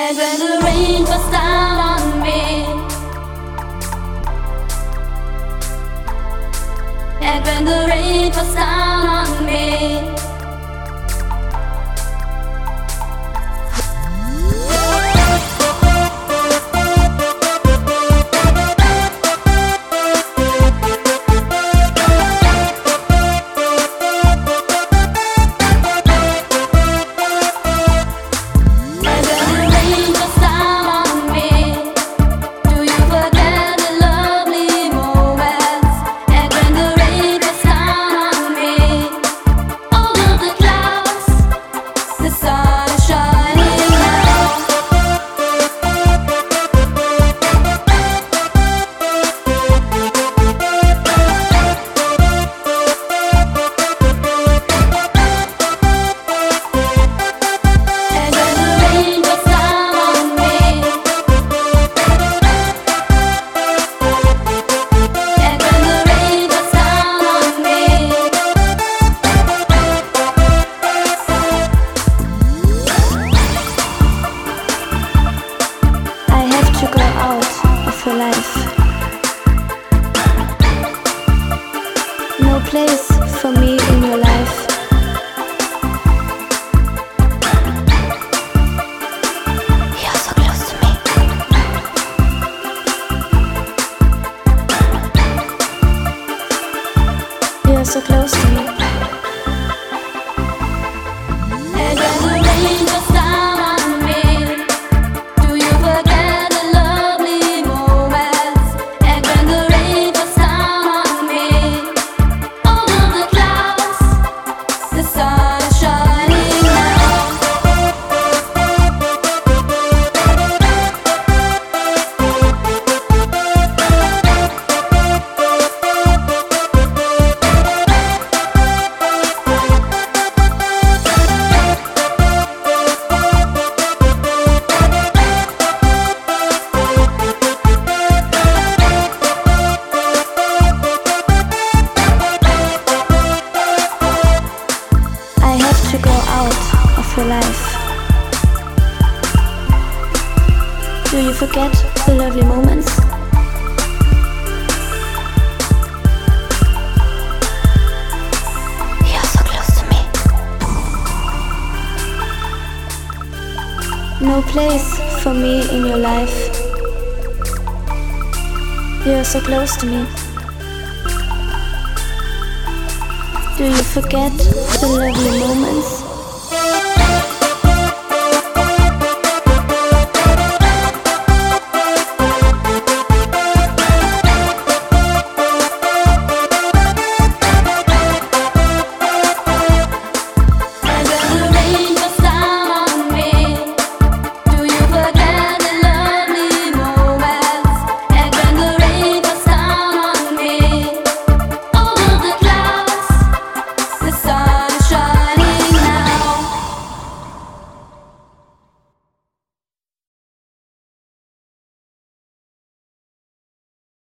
And when the rain was down on me, and when the rain was down on me. Life. No place for me in your life. You're so close to me. You're so close to life. Do you forget the lovely moments? You're so close to me. No place for me in your life. You're so close to me. Do you forget the lovely moments?